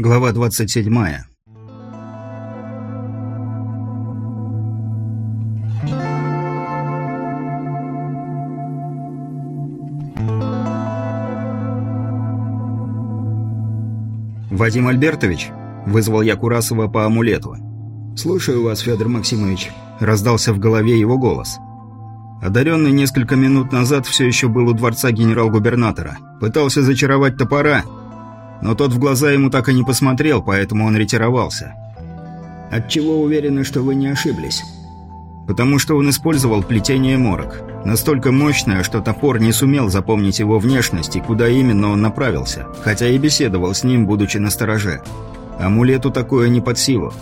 Глава 27. «Вадим Альбертович?» – вызвал я Курасова по амулету. «Слушаю вас, Федор Максимович», – раздался в голове его голос. Одаренный несколько минут назад все еще был у дворца генерал-губернатора. Пытался зачаровать топора – но тот в глаза ему так и не посмотрел, поэтому он ретировался. «Отчего уверены, что вы не ошиблись?» «Потому что он использовал плетение морок. Настолько мощное, что топор не сумел запомнить его внешность и куда именно он направился, хотя и беседовал с ним, будучи на стороже. Амулету такое не под силу».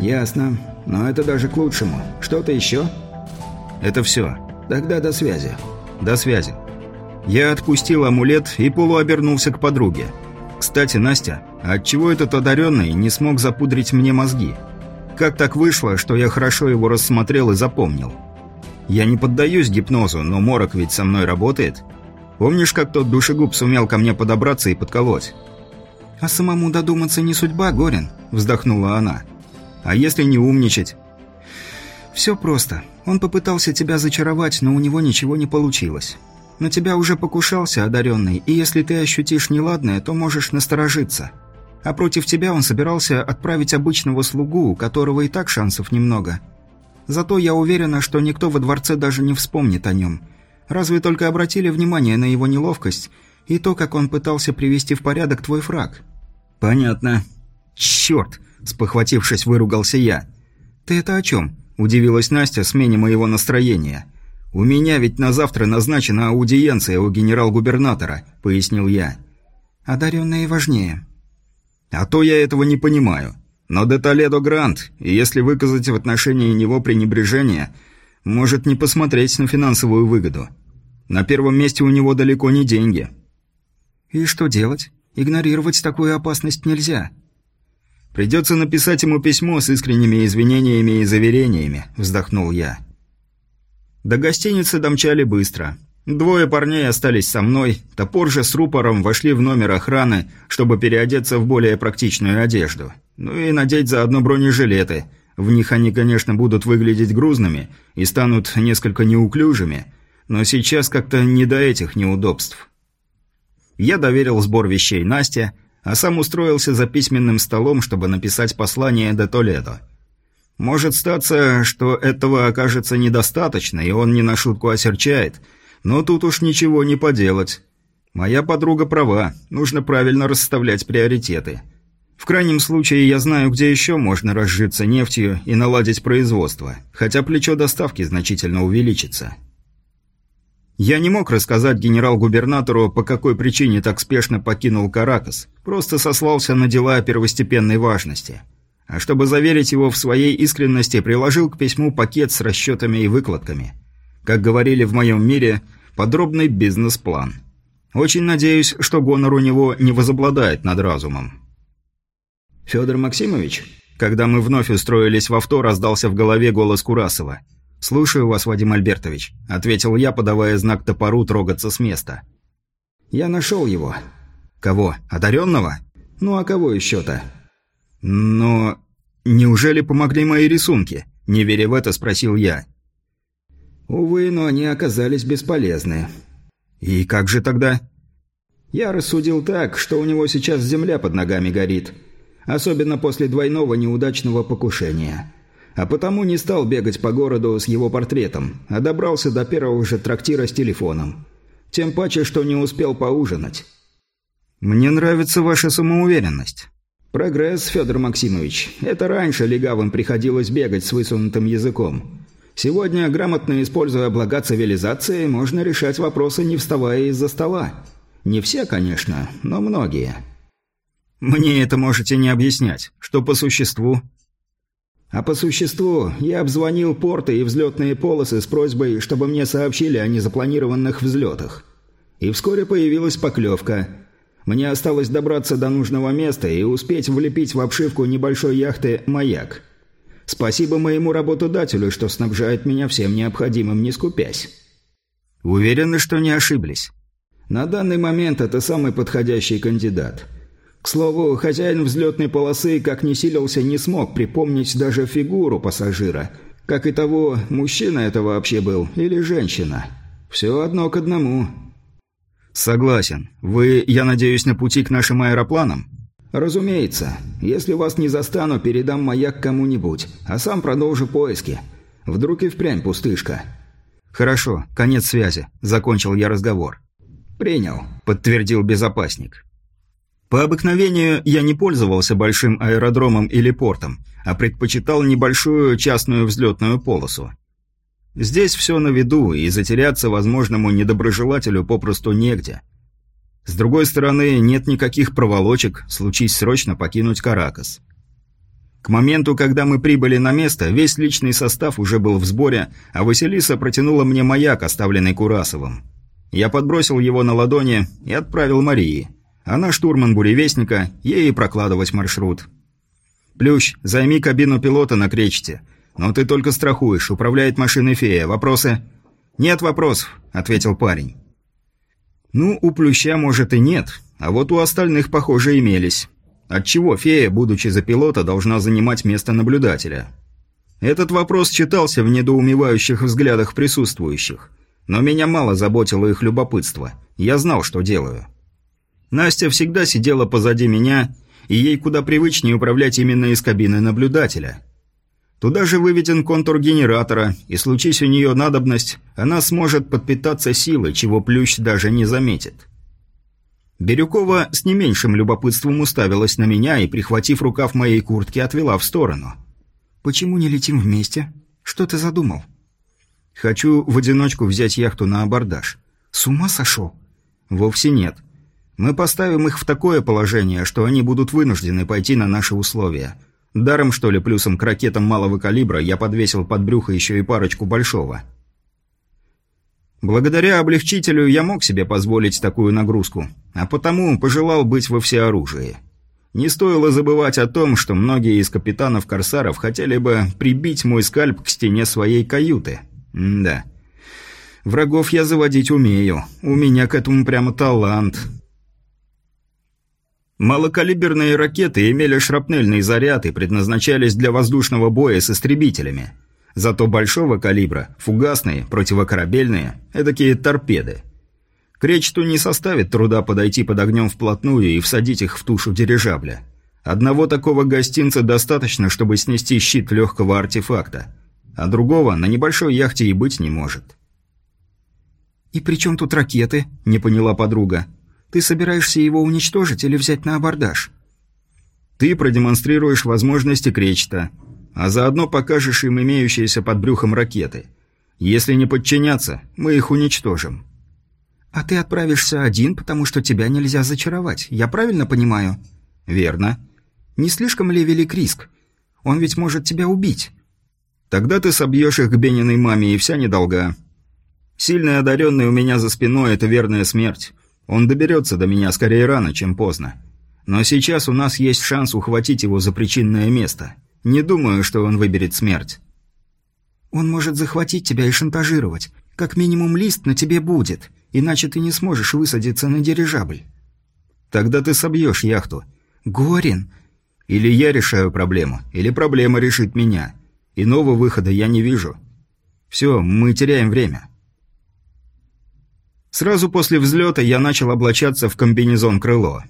«Ясно. Но это даже к лучшему. Что-то еще?» «Это все. Тогда до связи». «До связи». Я отпустил амулет и полуобернулся к подруге. Кстати, Настя, отчего этот одаренный не смог запудрить мне мозги? Как так вышло, что я хорошо его рассмотрел и запомнил? Я не поддаюсь гипнозу, но морок ведь со мной работает. Помнишь, как тот душегуб сумел ко мне подобраться и подколоть? «А самому додуматься не судьба, Горин», — вздохнула она. «А если не умничать?» «Все просто. Он попытался тебя зачаровать, но у него ничего не получилось. На тебя уже покушался одаренный, и если ты ощутишь неладное, то можешь насторожиться. А против тебя он собирался отправить обычного слугу, у которого и так шансов немного. Зато я уверена, что никто во дворце даже не вспомнит о нем. Разве только обратили внимание на его неловкость и то, как он пытался привести в порядок твой фраг. «Понятно». «Черт!» – спохватившись, выругался я. «Ты это о чем?» – удивилась Настя смене моего настроения – «У меня ведь на завтра назначена аудиенция у генерал-губернатора», — пояснил я. «Одаренные важнее». «А то я этого не понимаю. Но де Грант, и если выказать в отношении него пренебрежение, может не посмотреть на финансовую выгоду. На первом месте у него далеко не деньги». «И что делать? Игнорировать такую опасность нельзя». «Придется написать ему письмо с искренними извинениями и заверениями», — вздохнул я. До гостиницы домчали быстро. Двое парней остались со мной, топор же с рупором вошли в номер охраны, чтобы переодеться в более практичную одежду. Ну и надеть заодно бронежилеты. В них они, конечно, будут выглядеть грузными и станут несколько неуклюжими, но сейчас как-то не до этих неудобств. Я доверил сбор вещей Насте, а сам устроился за письменным столом, чтобы написать послание до Толедо. Может статься, что этого окажется недостаточно, и он не на шутку осерчает. Но тут уж ничего не поделать. Моя подруга права, нужно правильно расставлять приоритеты. В крайнем случае я знаю, где еще можно разжиться нефтью и наладить производство, хотя плечо доставки значительно увеличится. Я не мог рассказать генерал-губернатору, по какой причине так спешно покинул Каракас, просто сослался на дела первостепенной важности – а чтобы заверить его в своей искренности, приложил к письму пакет с расчетами и выкладками. Как говорили в моем мире, подробный бизнес-план. Очень надеюсь, что гонор у него не возобладает над разумом. «Федор Максимович?» Когда мы вновь устроились в авто, раздался в голове голос Курасова. «Слушаю вас, Вадим Альбертович», — ответил я, подавая знак топору трогаться с места. «Я нашел его». «Кого? Одаренного?» «Ну а кого еще-то?» «Но... неужели помогли мои рисунки?» Не веря в это, спросил я. «Увы, но они оказались бесполезны». «И как же тогда?» «Я рассудил так, что у него сейчас земля под ногами горит. Особенно после двойного неудачного покушения. А потому не стал бегать по городу с его портретом, а добрался до первого же трактира с телефоном. Тем паче, что не успел поужинать». «Мне нравится ваша самоуверенность». «Прогресс, Федор Максимович. Это раньше легавым приходилось бегать с высунутым языком. Сегодня, грамотно используя блага цивилизации, можно решать вопросы, не вставая из-за стола. Не все, конечно, но многие». «Мне это можете не объяснять. Что по существу?» «А по существу я обзвонил порты и взлетные полосы с просьбой, чтобы мне сообщили о незапланированных взлетах. И вскоре появилась поклевка – мне осталось добраться до нужного места и успеть влепить в обшивку небольшой яхты «Маяк». Спасибо моему работодателю, что снабжает меня всем необходимым, не скупясь. Уверены, что не ошиблись? На данный момент это самый подходящий кандидат. К слову, хозяин взлетной полосы, как не силился, не смог припомнить даже фигуру пассажира. Как и того, мужчина это вообще был или женщина. Все одно к одному. «Согласен. Вы, я надеюсь, на пути к нашим аэропланам?» «Разумеется. Если вас не застану, передам маяк кому-нибудь, а сам продолжу поиски. Вдруг и впрямь пустышка». «Хорошо, конец связи», – закончил я разговор. «Принял», – подтвердил безопасник. По обыкновению я не пользовался большим аэродромом или портом, а предпочитал небольшую частную взлетную полосу. Здесь все на виду, и затеряться возможному недоброжелателю попросту негде. С другой стороны, нет никаких проволочек, случись срочно покинуть Каракас. К моменту, когда мы прибыли на место, весь личный состав уже был в сборе, а Василиса протянула мне маяк, оставленный Курасовым. Я подбросил его на ладони и отправил Марии. Она штурман буревестника, ей и прокладывать маршрут. «Плющ, займи кабину пилота на кречете. Но ты только страхуешь, управляет машиной фея. Вопросы?» «Нет вопросов», — ответил парень. Ну, у Плюща, может, и нет, а вот у остальных, похоже, имелись. Отчего фея, будучи за пилота, должна занимать место наблюдателя? Этот вопрос читался в недоумевающих взглядах присутствующих. Но меня мало заботило их любопытство. Я знал, что делаю. Настя всегда сидела позади меня, и ей куда привычнее управлять именно из кабины наблюдателя. Туда же выведен контур генератора, и случись у нее надобность, она сможет подпитаться силой, чего Плющ даже не заметит. Бирюкова с не меньшим любопытством уставилась на меня и, прихватив рукав моей куртки, отвела в сторону. «Почему не летим вместе? Что ты задумал?» «Хочу в одиночку взять яхту на абордаж». «С ума сошел?» «Вовсе нет. Мы поставим их в такое положение, что они будут вынуждены пойти на наши условия. Даром, что ли, плюсом к ракетам малого калибра я подвесил под брюхо еще и парочку большого. Благодаря облегчителю я мог себе позволить такую нагрузку, а потому пожелал быть во всеоружии. Не стоило забывать о том, что многие из капитанов-корсаров хотели бы прибить мой скальп к стене своей каюты. М да. Врагов я заводить умею. У меня к этому прямо талант. Малокалиберные ракеты имели шрапнельный заряд и предназначались для воздушного боя с истребителями. Зато большого калибра, фугасные, противокорабельные, эдакие торпеды. Кречету не составит труда подойти под огнем вплотную и всадить их в тушу дирижабля. Одного такого гостинца достаточно, чтобы снести щит легкого артефакта, а другого на небольшой яхте и быть не может. «И при чем тут ракеты?» – не поняла подруга. Ты собираешься его уничтожить или взять на абордаж?» «Ты продемонстрируешь возможности Кречета, а заодно покажешь им имеющиеся под брюхом ракеты. Если не подчиняться, мы их уничтожим». «А ты отправишься один, потому что тебя нельзя зачаровать. Я правильно понимаю?» «Верно». «Не слишком ли велик риск? Он ведь может тебя убить». «Тогда ты собьешь их к Бениной маме, и вся недолга. Сильный одаренный у меня за спиной – это верная смерть. Он доберется до меня скорее рано, чем поздно. Но сейчас у нас есть шанс ухватить его за причинное место. Не думаю, что он выберет смерть. Он может захватить тебя и шантажировать. Как минимум лист на тебе будет, иначе ты не сможешь высадиться на дирижабль. Тогда ты собьешь яхту. Горин. Или я решаю проблему, или проблема решит меня. Иного выхода я не вижу. Все, мы теряем время. Сразу после взлета я начал облачаться в комбинезон крыло.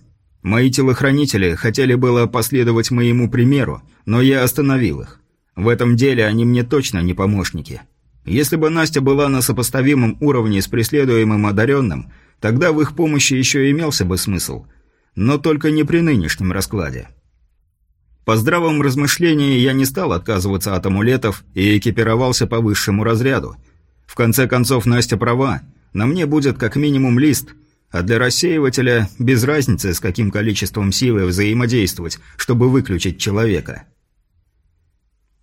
Мои телохранители хотели было последовать моему примеру, но я остановил их. В этом деле они мне точно не помощники. Если бы Настя была на сопоставимом уровне с преследуемым одаренным, тогда в их помощи еще имелся бы смысл. Но только не при нынешнем раскладе. По здравом размышлении я не стал отказываться от амулетов и экипировался по высшему разряду. В конце концов, Настя права – на мне будет как минимум лист, а для рассеивателя без разницы, с каким количеством силы взаимодействовать, чтобы выключить человека.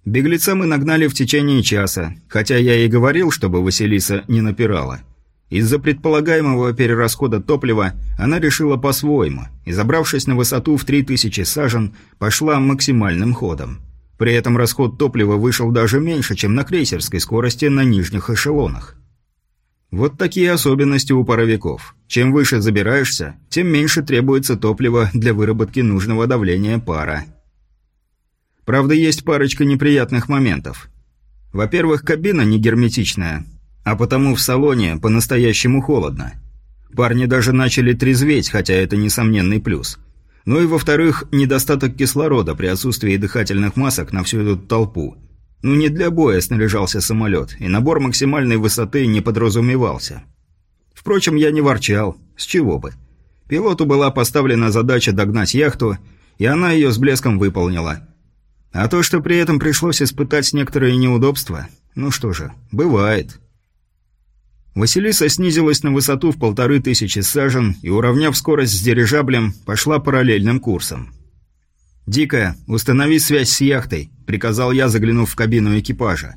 Беглеца мы нагнали в течение часа, хотя я и говорил, чтобы Василиса не напирала. Из-за предполагаемого перерасхода топлива она решила по-своему и, забравшись на высоту в 3000 сажен, пошла максимальным ходом. При этом расход топлива вышел даже меньше, чем на крейсерской скорости на нижних эшелонах. Вот такие особенности у паровиков. Чем выше забираешься, тем меньше требуется топлива для выработки нужного давления пара. Правда, есть парочка неприятных моментов. Во-первых, кабина не герметичная, а потому в салоне по-настоящему холодно. Парни даже начали трезветь, хотя это несомненный плюс. Ну и во-вторых, недостаток кислорода при отсутствии дыхательных масок на всю эту толпу. Ну не для боя снаряжался самолет, и набор максимальной высоты не подразумевался. Впрочем, я не ворчал, с чего бы. Пилоту была поставлена задача догнать яхту, и она ее с блеском выполнила. А то, что при этом пришлось испытать некоторые неудобства, ну что же, бывает. Василиса снизилась на высоту в полторы тысячи сажен и, уравняв скорость с дирижаблем, пошла параллельным курсом. «Дикая, установи связь с яхтой», – приказал я, заглянув в кабину экипажа.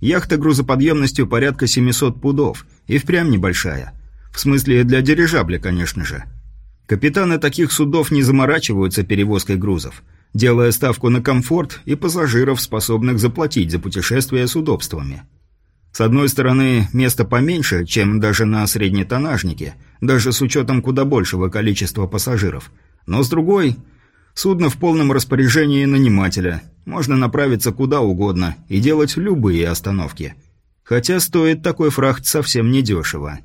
Яхта грузоподъемностью порядка 700 пудов, и впрямь небольшая. В смысле, для дирижабля, конечно же. Капитаны таких судов не заморачиваются перевозкой грузов, делая ставку на комфорт и пассажиров, способных заплатить за путешествие с удобствами. С одной стороны, место поменьше, чем даже на среднетонажнике, даже с учетом куда большего количества пассажиров. Но с другой, судно в полном распоряжении нанимателя. Можно направиться куда угодно и делать любые остановки. Хотя стоит такой фрахт совсем недешево.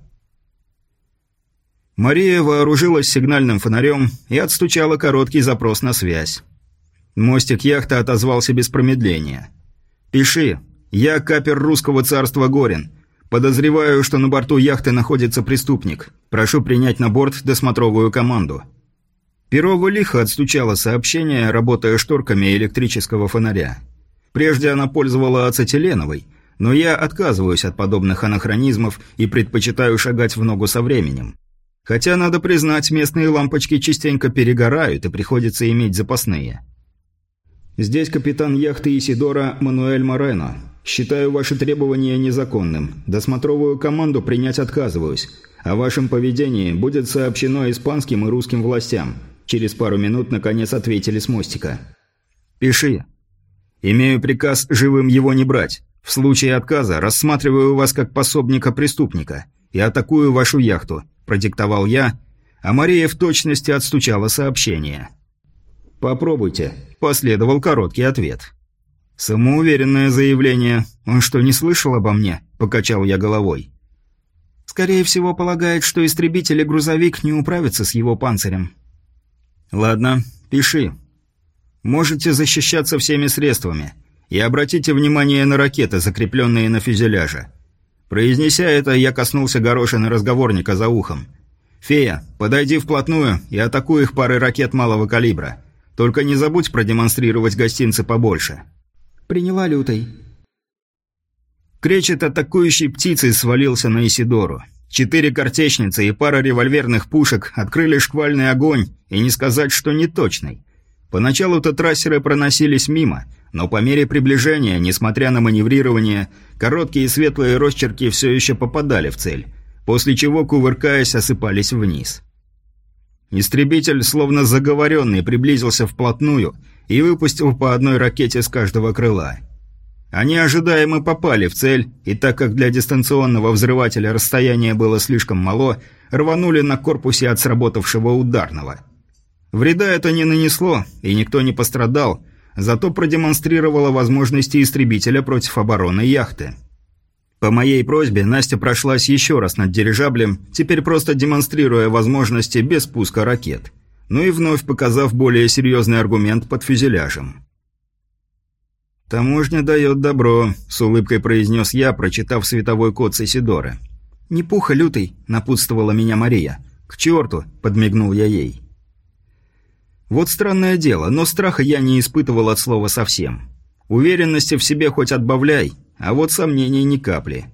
Мария вооружилась сигнальным фонарем и отстучала короткий запрос на связь. Мостик яхты отозвался без промедления. «Пиши. «Я капер русского царства Горин. Подозреваю, что на борту яхты находится преступник. Прошу принять на борт досмотровую команду». Перова лихо отстучала сообщение, работая шторками электрического фонаря. Прежде она пользовала ацетиленовой, но я отказываюсь от подобных анахронизмов и предпочитаю шагать в ногу со временем. Хотя, надо признать, местные лампочки частенько перегорают и приходится иметь запасные. Здесь капитан яхты Исидора Мануэль Морено. Считаю ваши требования незаконным. Досмотровую команду принять отказываюсь. О вашем поведении будет сообщено испанским и русским властям. Через пару минут, наконец, ответили с мостика. Пиши. Имею приказ живым его не брать. В случае отказа рассматриваю вас как пособника преступника и атакую вашу яхту, продиктовал я, а Мария в точности отстучала сообщение. Попробуйте, последовал короткий ответ. «Самоуверенное заявление. Он что, не слышал обо мне?» – покачал я головой. «Скорее всего, полагает, что истребитель и грузовик не управятся с его панцирем». «Ладно, пиши. Можете защищаться всеми средствами. И обратите внимание на ракеты, закрепленные на фюзеляже». Произнеся это, я коснулся горошины разговорника за ухом. «Фея, подойди вплотную и атакуй их парой ракет малого калибра. Только не забудь продемонстрировать гостинцы побольше». Приняла лютой. Кречет атакующей птицей свалился на Исидору. Четыре картечницы и пара револьверных пушек открыли шквальный огонь, и не сказать, что не точный. Поначалу-то трассеры проносились мимо, но по мере приближения, несмотря на маневрирование, короткие светлые росчерки все еще попадали в цель, после чего, кувыркаясь, осыпались вниз. Истребитель, словно заговоренный, приблизился вплотную – и выпустил по одной ракете с каждого крыла. Они ожидаемо попали в цель, и так как для дистанционного взрывателя расстояние было слишком мало, рванули на корпусе от сработавшего ударного. Вреда это не нанесло, и никто не пострадал, зато продемонстрировало возможности истребителя против обороны яхты. По моей просьбе Настя прошлась еще раз над дирижаблем, теперь просто демонстрируя возможности без пуска ракет – ну и вновь показав более серьезный аргумент под фюзеляжем. «Таможня дает добро», — с улыбкой произнес я, прочитав световой код Сесидора. «Не пуха лютый», — напутствовала меня Мария. «К черту», — подмигнул я ей. Вот странное дело, но страха я не испытывал от слова совсем. Уверенности в себе хоть отбавляй, а вот сомнений ни капли.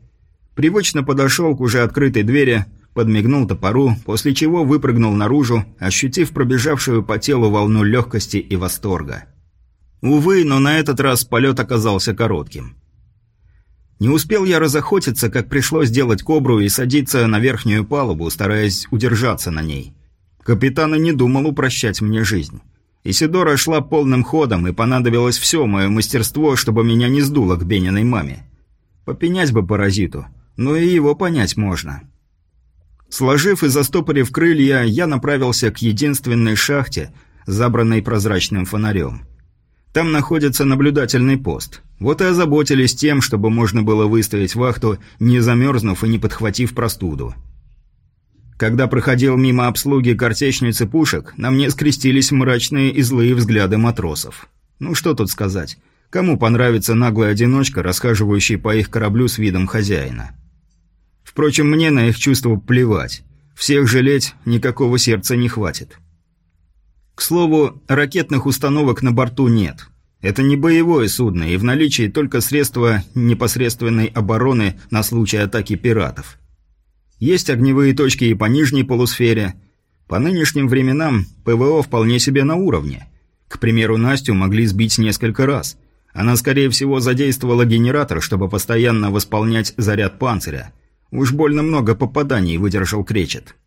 Привычно подошел к уже открытой двери, подмигнул топору, после чего выпрыгнул наружу, ощутив пробежавшую по телу волну легкости и восторга. Увы, но на этот раз полет оказался коротким. Не успел я разохотиться, как пришлось делать кобру и садиться на верхнюю палубу, стараясь удержаться на ней. Капитан и не думал упрощать мне жизнь. Исидора шла полным ходом, и понадобилось все мое мастерство, чтобы меня не сдуло к Бениной маме. Попенять бы паразиту – но и его понять можно. Сложив и застопорив крылья, я направился к единственной шахте, забранной прозрачным фонарем. Там находится наблюдательный пост. Вот и озаботились тем, чтобы можно было выстоять вахту, не замерзнув и не подхватив простуду. Когда проходил мимо обслуги картечницы пушек, на мне скрестились мрачные и злые взгляды матросов. Ну что тут сказать. Кому понравится наглый одиночка, расхаживающий по их кораблю с видом хозяина? Впрочем, мне на их чувства плевать. Всех жалеть никакого сердца не хватит. К слову, ракетных установок на борту нет. Это не боевое судно, и в наличии только средства непосредственной обороны на случай атаки пиратов. Есть огневые точки и по нижней полусфере. По нынешним временам ПВО вполне себе на уровне. К примеру, Настю могли сбить несколько раз. Она, скорее всего, задействовала генератор, чтобы постоянно восполнять заряд панциря. Уж больно много попаданий выдержал кречет.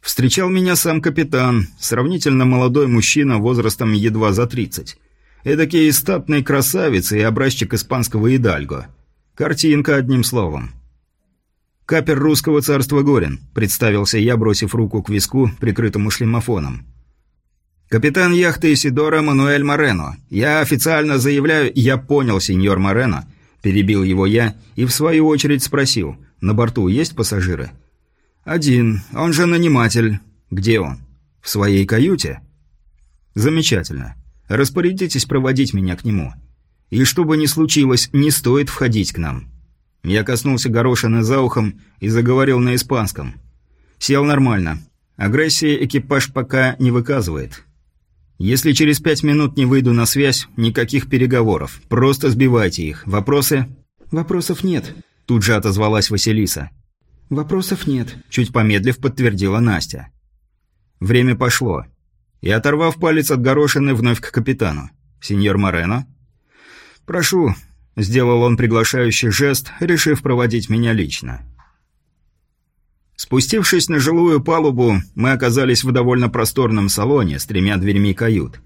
Встречал меня сам капитан, сравнительно молодой мужчина возрастом едва за 30. Эдакий статный красавец и образчик испанского идальго. Картинка, одним словом. «Капер русского царства Горин», — представился я, бросив руку к виску, прикрытому шлемофоном. «Капитан яхты Исидора Мануэль Морено. Я официально заявляю...» «Я понял, сеньор Морено», Перебил его я и в свою очередь спросил, на борту есть пассажиры? «Один. Он же наниматель. Где он? В своей каюте?» «Замечательно. Распорядитесь проводить меня к нему. И что бы ни случилось, не стоит входить к нам». Я коснулся горошины за ухом и заговорил на испанском. Сел нормально. Агрессии экипаж пока не выказывает. Если через пять минут не выйду на связь, никаких переговоров. Просто сбивайте их. Вопросы?» «Вопросов нет», – тут же отозвалась Василиса. «Вопросов нет», – чуть помедлив подтвердила Настя. Время пошло. И оторвав палец от горошины, вновь к капитану. «Сеньор Морено?» «Прошу», – сделал он приглашающий жест, решив проводить меня лично. Спустившись на жилую палубу, мы оказались в довольно просторном салоне с тремя дверьми кают.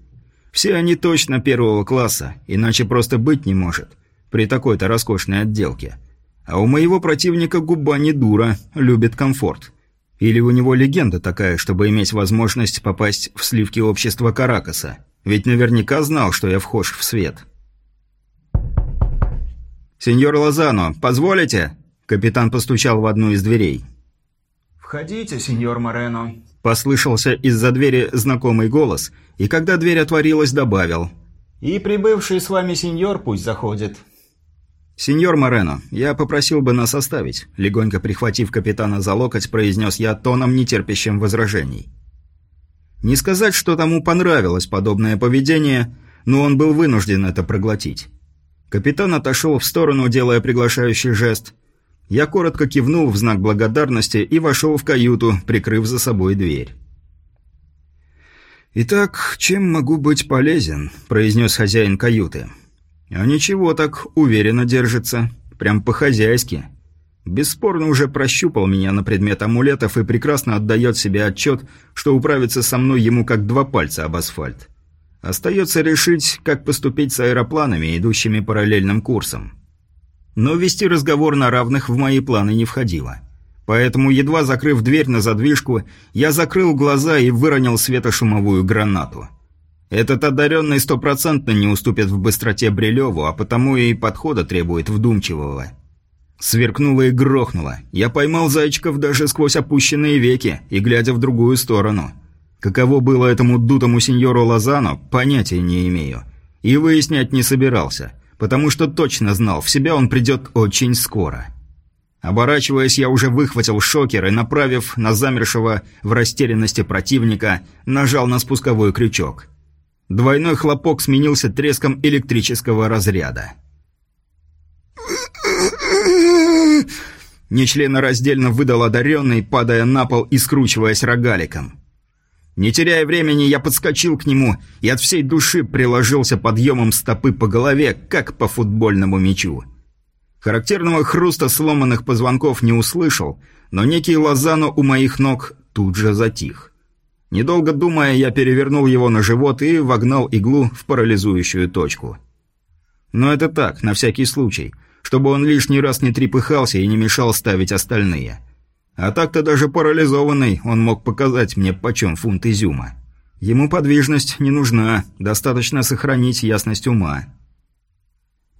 Все они точно первого класса, иначе просто быть не может, при такой-то роскошной отделке. А у моего противника губа не дура, любит комфорт. Или у него легенда такая, чтобы иметь возможность попасть в сливки общества Каракаса. Ведь наверняка знал, что я вхож в свет. «Сеньор Лозано, позволите?» Капитан постучал в одну из дверей. «Входите, сеньор Морено», – послышался из-за двери знакомый голос, и когда дверь отворилась, добавил. «И прибывший с вами сеньор пусть заходит». «Сеньор Морено, я попросил бы нас оставить», – легонько прихватив капитана за локоть, произнес я тоном, нетерпящим возражений. Не сказать, что тому понравилось подобное поведение, но он был вынужден это проглотить. Капитан отошел в сторону, делая приглашающий жест – я коротко кивнул в знак благодарности и вошел в каюту, прикрыв за собой дверь. «Итак, чем могу быть полезен?» – произнес хозяин каюты. «А ничего так, уверенно держится. Прям по-хозяйски. Бесспорно уже прощупал меня на предмет амулетов и прекрасно отдает себе отчет, что управиться со мной ему как два пальца об асфальт. Остается решить, как поступить с аэропланами, идущими параллельным курсом». Но вести разговор на равных в мои планы не входило. Поэтому, едва закрыв дверь на задвижку, я закрыл глаза и выронил светошумовую гранату. Этот одаренный стопроцентно не уступит в быстроте Брилеву, а потому и подхода требует вдумчивого. Сверкнуло и грохнуло. Я поймал зайчиков даже сквозь опущенные веки и глядя в другую сторону. Каково было этому дутому сеньору Лозано, понятия не имею. И выяснять не собирался – потому что точно знал, в себя он придет очень скоро. Оборачиваясь, я уже выхватил шокер и, направив на замершего в растерянности противника, нажал на спусковой крючок. Двойной хлопок сменился треском электрического разряда. Нечленораздельно выдал одаренный, падая на пол и скручиваясь рогаликом. Не теряя времени, я подскочил к нему и от всей души приложился подъемом стопы по голове, как по футбольному мячу. Характерного хруста сломанных позвонков не услышал, но некий Лозано у моих ног тут же затих. Недолго думая, я перевернул его на живот и вогнал иглу в парализующую точку. Но это так, на всякий случай, чтобы он лишний раз не трепыхался и не мешал ставить остальные. А так-то даже парализованный он мог показать мне почем фунт изюма. Ему подвижность не нужна, достаточно сохранить ясность ума.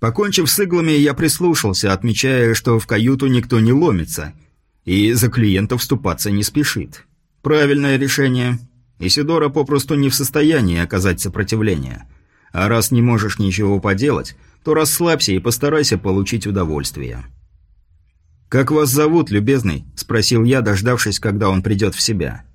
Покончив с иглами, я прислушался, отмечая, что в каюту никто не ломится, и за клиента вступаться не спешит. Правильное решение. Исидора попросту не в состоянии оказать сопротивление. А раз не можешь ничего поделать, то расслабься и постарайся получить удовольствие. «Как вас зовут, любезный?» – спросил я, дождавшись, когда он придет в себя.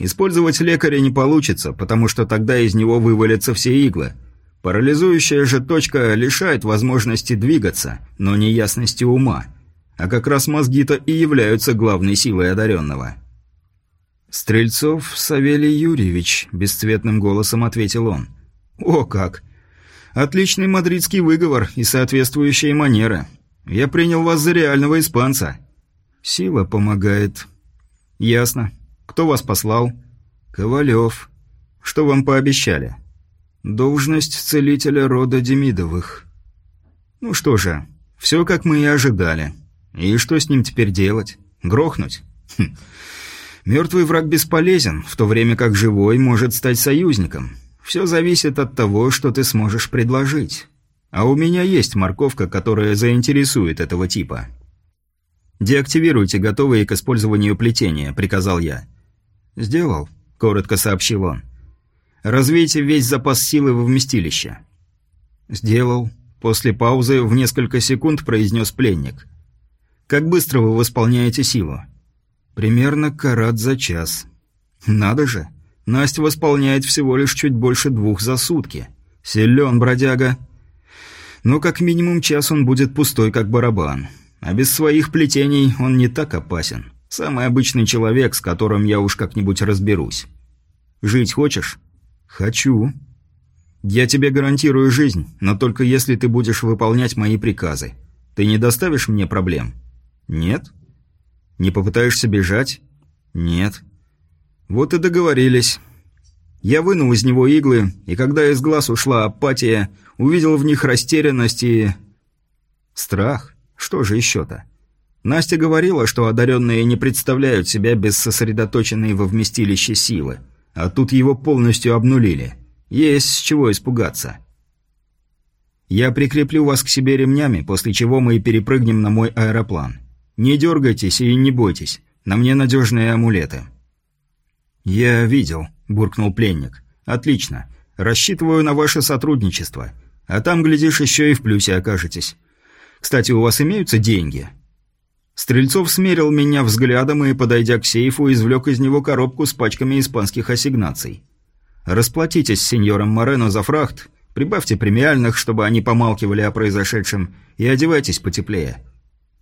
«Использовать лекаря не получится, потому что тогда из него вывалятся все иглы. Парализующая же точка лишает возможности двигаться, но не ясности ума. А как раз мозги-то и являются главной силой одаренного». «Стрельцов Савелий Юрьевич», – бесцветным голосом ответил он. «О как! Отличный мадридский выговор и соответствующие манеры. Я принял вас за реального испанца. Сила помогает. Ясно. Кто вас послал? Ковалев. Что вам пообещали? Должность целителя рода Демидовых. Ну что же, все как мы и ожидали. И что с ним теперь делать? Грохнуть? Хм. Мертвый враг бесполезен, в то время как живой может стать союзником. Все зависит от того, что ты сможешь предложить. А у меня есть морковка, которая заинтересует этого типа. «Деактивируйте готовые к использованию плетения», — приказал я. «Сделал», — коротко сообщил он. «Развейте весь запас силы во вместилище». «Сделал», — после паузы в несколько секунд произнес пленник. «Как быстро вы восполняете силу?» «Примерно карат за час». «Надо же! Настя восполняет всего лишь чуть больше двух за сутки. Силен, бродяга!» но как минимум час он будет пустой, как барабан. А без своих плетений он не так опасен. Самый обычный человек, с которым я уж как-нибудь разберусь. Жить хочешь? Хочу. Я тебе гарантирую жизнь, но только если ты будешь выполнять мои приказы. Ты не доставишь мне проблем? Нет? Не попытаешься бежать? Нет. Вот и договорились. Я вынул из него иглы, и когда из глаз ушла апатия, увидел в них растерянность и... Страх? Что же еще-то? Настя говорила, что одаренные не представляют себя без сосредоточенной во вместилище силы, а тут его полностью обнулили. Есть с чего испугаться. Я прикреплю вас к себе ремнями, после чего мы перепрыгнем на мой аэроплан. Не дергайтесь и не бойтесь, на мне надежные амулеты. Я видел буркнул пленник. «Отлично. Рассчитываю на ваше сотрудничество. А там, глядишь, еще и в плюсе окажетесь. Кстати, у вас имеются деньги?» Стрельцов смерил меня взглядом и, подойдя к сейфу, извлек из него коробку с пачками испанских ассигнаций. «Расплатитесь с сеньором Морено за фрахт, прибавьте премиальных, чтобы они помалкивали о произошедшем, и одевайтесь потеплее.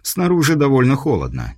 Снаружи довольно холодно».